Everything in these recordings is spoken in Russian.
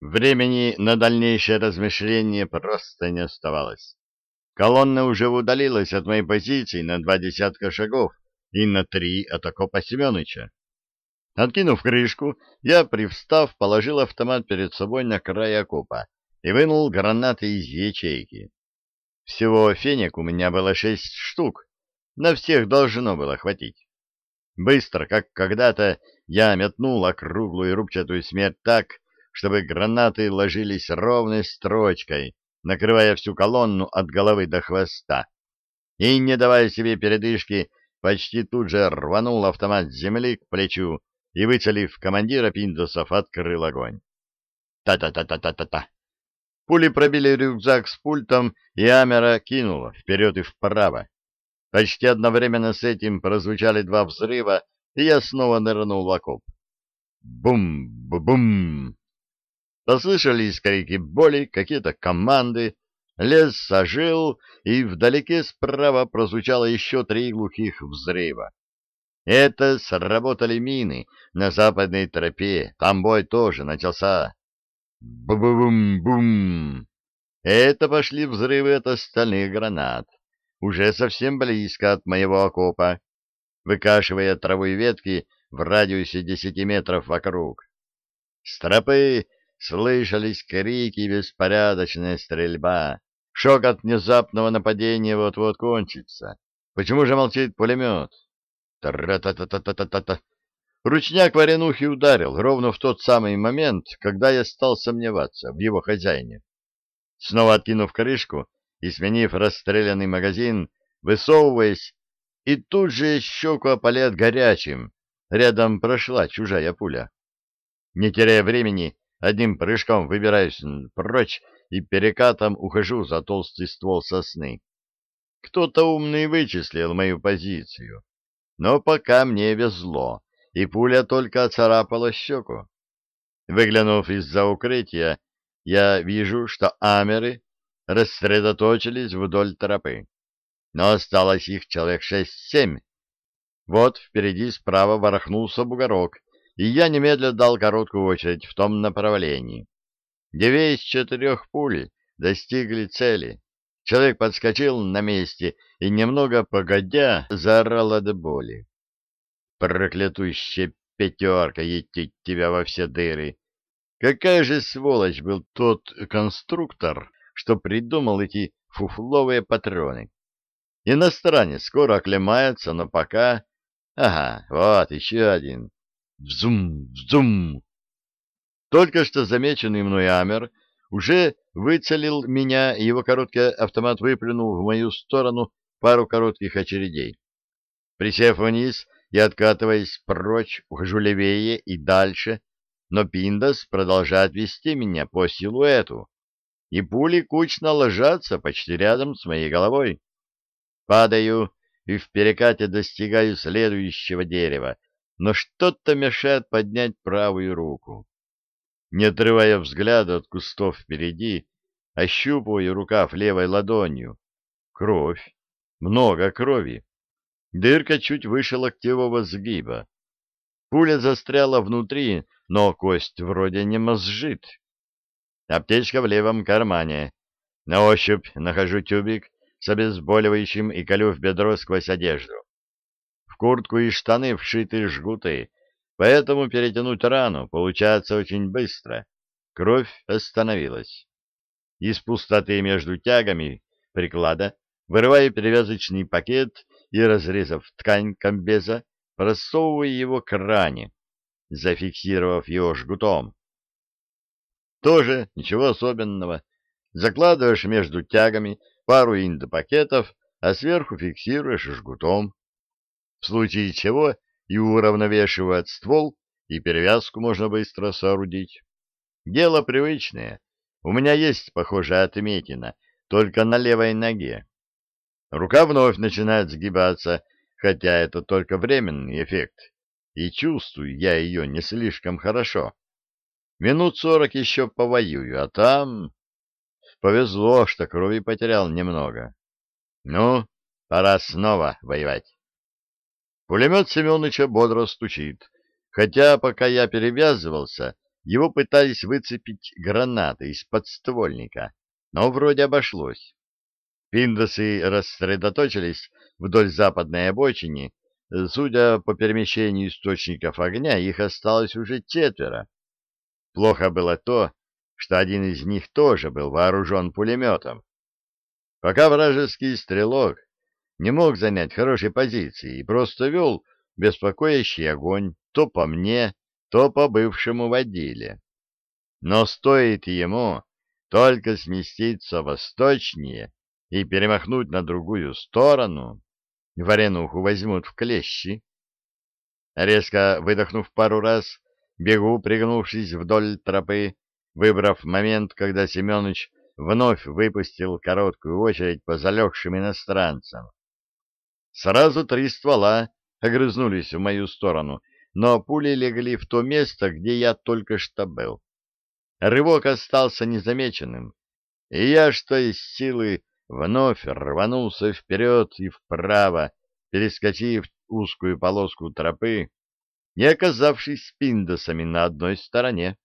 Времени на дальнейшее размышление просто не оставалось. Колонна уже удалилась от моей позиции на два десятка шагов и на три от окопа Семеныча. Откинув крышку, я, привстав, положил автомат перед собой на край окопа и вынул гранаты из ячейки. Всего фенек у меня было шесть штук, на всех должно было хватить. Быстро, как когда-то, я метнул округлую рубчатую смерть так, чтобы гранаты ложились ровной строчкой, накрывая всю колонну от головы до хвоста. И, не давая себе передышки, почти тут же рванул автомат с земли к плечу и, выцелив командира пиндосов, открыл огонь. Та-та-та-та-та-та-та! Пули пробили рюкзак с пультом, и Амера кинула вперед и вправо. Почти одновременно с этим прозвучали два взрыва, и я снова нырнул в окоп. Бум-бум! Послышались крики боли, какие-то команды. Лес ожил, и вдалеке справа прозвучало еще три глухих взрыва. Это сработали мины на западной тропе. Там бой тоже начался. Бу-бум-бум! Это пошли взрывы от остальных гранат. Уже совсем близко от моего окопа, выкашивая траву и ветки в радиусе десяти метров вокруг. С тропы Слышались крики и беспорядочная стрельба. Шок от внезапного нападения вот-вот кончится. Почему же молчит пулемет? Тра-та-та-та-та-та-та. Ручняк варенухи ударил ровно в тот самый момент, когда я стал сомневаться в его хозяине. Снова откинув крышку и сменив расстрелянный магазин, высовываясь, и тут же щеку опалят горячим. Рядом прошла чужая пуля. Не теряя времени, Одним прыжком выбираюсь прочь и перекатом ухожу за толстый ствол сосны. Кто-то умный вычислил мою позицию, но пока мне везло, и пуля только оцарапала щеку. Выглянув из-за укрытия, я вижу, что амеры рассредоточились вдоль тропы, но осталось их человек шесть-семь. Вот впереди справа ворохнулся бугорок, и я немедля дал короткую очередь в том направлении. Две из четырех пуль достигли цели. Человек подскочил на месте и, немного погодя, заорал от боли. «Проклятущая пятерка, етить тебя во все дыры! Какая же сволочь был тот конструктор, что придумал эти фуфловые патроны! Иностранец скоро оклемается, но пока... Ага, вот еще один. Взум, взум. Только что замеченный мной Амер уже выцелил меня, и его короткий автомат выплюнул в мою сторону пару коротких очередей. Присев вниз и откатываясь прочь, ухожу левее и дальше, но Пиндас продолжает вести меня по силуэту, и пули кучно ложатся почти рядом с моей головой. Падаю и в перекате достигаю следующего дерева, но что-то мешает поднять правую руку. Не отрывая взгляда от кустов впереди, ощупываю рукав левой ладонью. Кровь. Много крови. Дырка чуть выше локтевого сгиба. Пуля застряла внутри, но кость вроде не мозжит. Аптечка в левом кармане. На ощупь нахожу тюбик с обезболивающим и колю в бедро сквозь одежду. В куртку и штаны вшиты жгуты, поэтому перетянуть рану получается очень быстро. Кровь остановилась. Из пустоты между тягами приклада вырываю перевязочный пакет и, разрезав ткань комбеза, просовываю его к ране, зафиксировав его жгутом. Тоже ничего особенного. Закладываешь между тягами пару индопакетов, а сверху фиксируешь жгутом в случае чего и уравновешивать ствол, и перевязку можно быстро соорудить. Дело привычное. У меня есть похожая отметина, только на левой ноге. Рука вновь начинает сгибаться, хотя это только временный эффект, и чувствую я ее не слишком хорошо. Минут сорок еще повоюю, а там... Повезло, что крови потерял немного. Ну, пора снова воевать. Пулемет Семеновича бодро стучит, хотя пока я перевязывался, его пытались выцепить гранаты из подствольника, но вроде обошлось. Пиндосы рассредоточились вдоль западной обочины. Судя по перемещению источников огня, их осталось уже четверо. Плохо было то, что один из них тоже был вооружен пулеметом. Пока вражеский стрелок не мог занять хорошей позиции и просто вел беспокоящий огонь то по мне, то по бывшему водиле. Но стоит ему только сместиться восточнее и перемахнуть на другую сторону, варенуху возьмут в клещи. Резко выдохнув пару раз, бегу, пригнувшись вдоль тропы, выбрав момент, когда Семенович вновь выпустил короткую очередь по залегшим иностранцам. Сразу три ствола огрызнулись в мою сторону, но пули легли в то место, где я только что был. Рывок остался незамеченным, и я, что из силы, вновь рванулся вперед и вправо, перескочив узкую полоску тропы и оказавшись с пиндосами на одной стороне.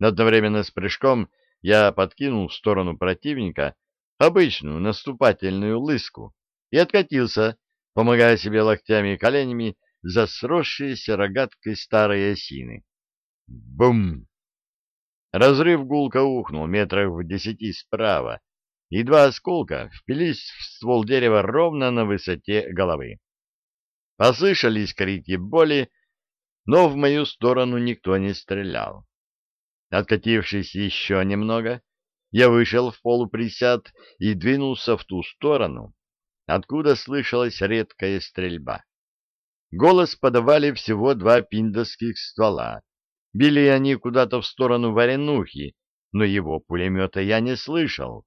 Одновременно с прыжком я подкинул в сторону противника обычную наступательную лыску и откатился, помогая себе локтями и коленями за сросшиеся рогаткой старой осины. Бум! Разрыв гулко ухнул метрах в десяти справа, и два осколка впились в ствол дерева ровно на высоте головы. Послышались крики боли, но в мою сторону никто не стрелял. Откатившись еще немного, я вышел в полуприсяд и двинулся в ту сторону, откуда слышалась редкая стрельба. Голос подавали всего два пиндовских ствола. Били они куда-то в сторону Варенухи, но его пулемета я не слышал.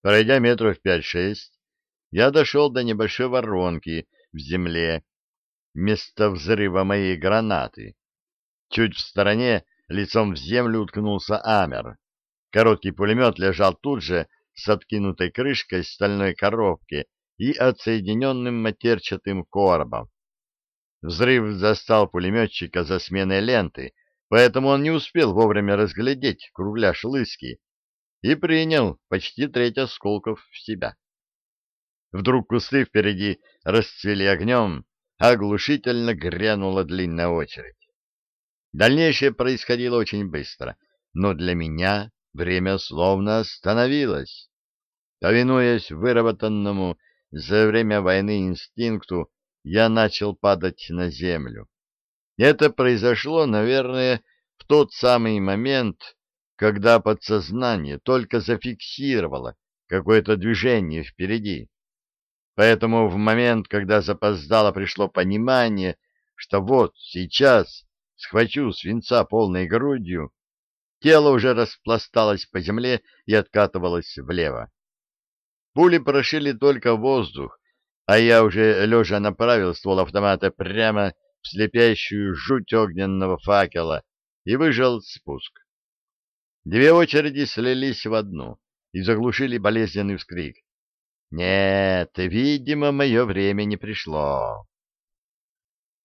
Пройдя метров пять-шесть, я дошел до небольшой воронки в земле, место взрыва моей гранаты. Чуть в стороне лицом в землю уткнулся Амер. Короткий пулемет лежал тут же с откинутой крышкой стальной коробки и отсоединенным матерчатым коробом. Взрыв застал пулеметчика за сменой ленты, поэтому он не успел вовремя разглядеть кругляш лыски и принял почти треть осколков в себя. Вдруг кусты впереди расцвели огнем, а оглушительно грянула длинная очередь. Дальнейшее происходило очень быстро, но для меня время словно остановилось. Повинуясь выработанному за время войны инстинкту, я начал падать на землю. Это произошло, наверное, в тот самый момент, когда подсознание только зафиксировало какое-то движение впереди. Поэтому в момент, когда запоздало пришло понимание, что вот сейчас схвачу свинца полной грудью, тело уже распласталось по земле и откатывалось влево. Пули прошили только воздух, а я уже лежа направил ствол автомата прямо в слепящую жуть огненного факела и выжал спуск. Две очереди слились в одну и заглушили болезненный вскрик. Нет, видимо, мое время не пришло.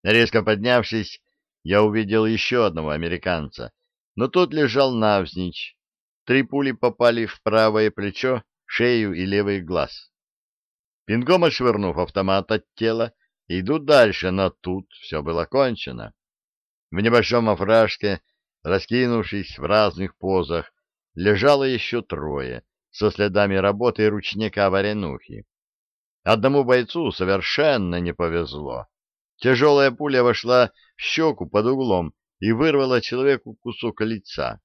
Резко поднявшись, я увидел еще одного американца, но тот лежал навзничь. Три пули попали в правое плечо, шею и левый глаз. Пингом отшвырнув автомат от тела, иду дальше, но тут все было кончено. В небольшом овражке, раскинувшись в разных позах, лежало еще трое, со следами работы ручника варенухи. Одному бойцу совершенно не повезло. Тяжелая пуля вошла в щеку под углом и вырвала человеку кусок лица.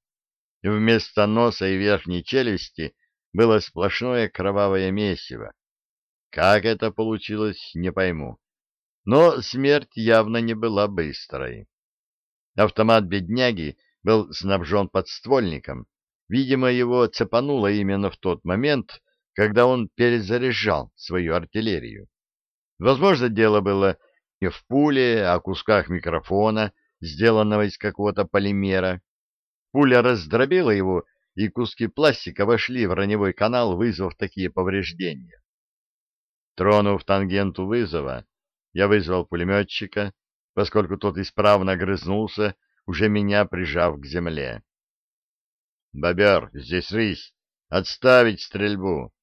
Вместо носа и верхней челюсти было сплошное кровавое месиво. Как это получилось, не пойму. Но смерть явно не была быстрой. Автомат бедняги был снабжен подствольником. Видимо, его цепануло именно в тот момент, когда он перезаряжал свою артиллерию. Возможно, дело было не в пуле, а кусках микрофона, сделанного из какого-то полимера. Пуля раздробила его, и куски пластика вошли в раневой канал, вызвав такие повреждения. Тронув тангенту вызова, я вызвал пулеметчика, поскольку тот исправно грызнулся, уже меня прижав к земле. «Бобер, здесь рысь! Отставить стрельбу!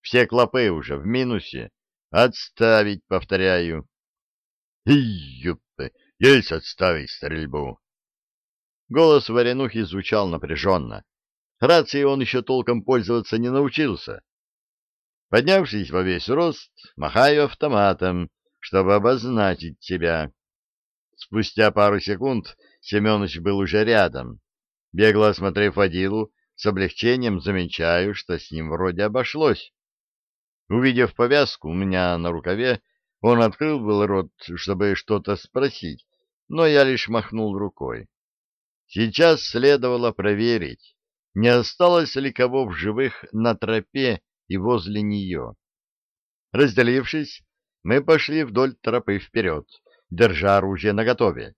Все клопы уже в минусе! Отставить, повторяю!» «Ий-юппе! Есть отставить стрельбу!» Голос Варенухи звучал напряженно. Рацией он еще толком пользоваться не научился. Поднявшись во весь рост, махаю автоматом, чтобы обозначить себя. Спустя пару секунд Семенович был уже рядом. Бегло осмотрев водилу, с облегчением замечаю, что с ним вроде обошлось. Увидев повязку у меня на рукаве, он открыл был рот, чтобы что-то спросить, но я лишь махнул рукой. Сейчас следовало проверить, не осталось ли кого в живых на тропе и возле нее. Разделившись, мы пошли вдоль тропы вперед, держа оружие наготове.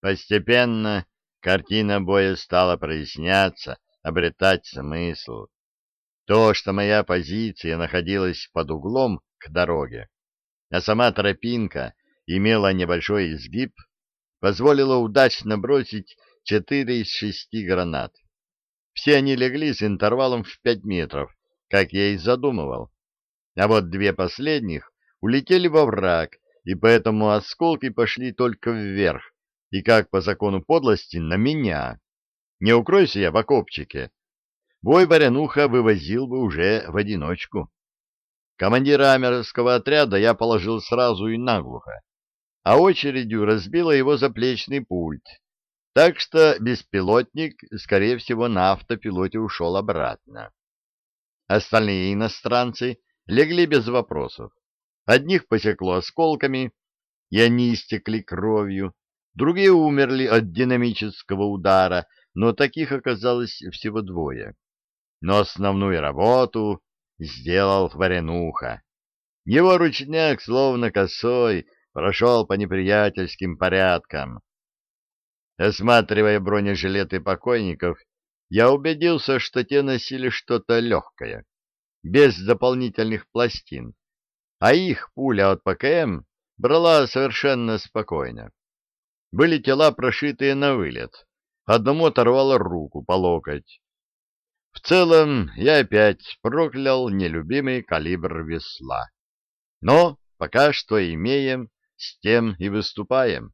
Постепенно картина боя стала проясняться, обретать смысл. То, что моя позиция находилась под углом к дороге, а сама тропинка имела небольшой изгиб, позволило удачно бросить четыре из шести гранат. Все они легли с интервалом в пять метров, как я и задумывал. А вот две последних улетели во враг, и поэтому осколки пошли только вверх, и как по закону подлости на меня. Не укройся я в окопчике. Бой Барянуха вывозил бы уже в одиночку. Командира амерского отряда я положил сразу и наглухо а очередью разбила его заплечный пульт, так что беспилотник, скорее всего, на автопилоте ушел обратно. Остальные иностранцы легли без вопросов. Одних посекло осколками, и они истекли кровью, другие умерли от динамического удара, но таких оказалось всего двое. Но основную работу сделал Варенуха. Его ручняк, словно косой, прошел по неприятельским порядкам. Осматривая бронежилеты покойников, я убедился, что те носили что-то легкое, без дополнительных пластин, а их пуля от ПКМ брала совершенно спокойно. Были тела, прошитые на вылет, одному оторвало руку по локоть. В целом, я опять проклял нелюбимый калибр весла. Но пока что имеем с тем и выступаем.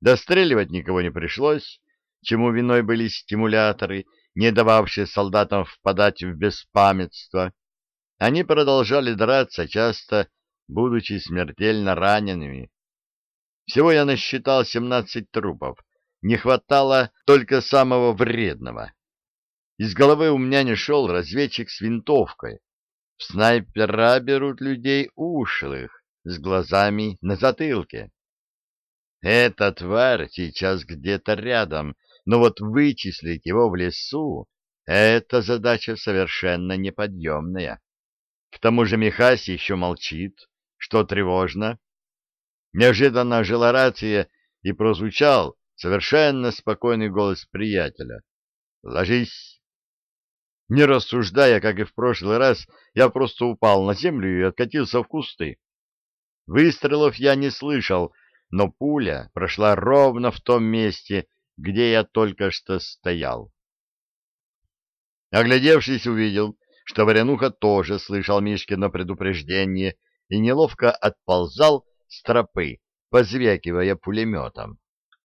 Достреливать никого не пришлось, чему виной были стимуляторы, не дававшие солдатам впадать в беспамятство. Они продолжали драться, часто будучи смертельно ранеными. Всего я насчитал 17 трупов, не хватало только самого вредного. Из головы у меня не шел разведчик с винтовкой. В снайпера берут людей ушлых, с глазами на затылке. Эта тварь сейчас где-то рядом, но вот вычислить его в лесу — это задача совершенно неподъемная. К тому же Михась еще молчит, что тревожно. Неожиданно ожила рация и прозвучал совершенно спокойный голос приятеля. «Ложись!» Не рассуждая, как и в прошлый раз, я просто упал на землю и откатился в кусты. Выстрелов я не слышал, но пуля прошла ровно в том месте, где я только что стоял. Оглядевшись, увидел, что Варенуха тоже слышал Мишкино предупреждение и неловко отползал с тропы, позвякивая пулеметом.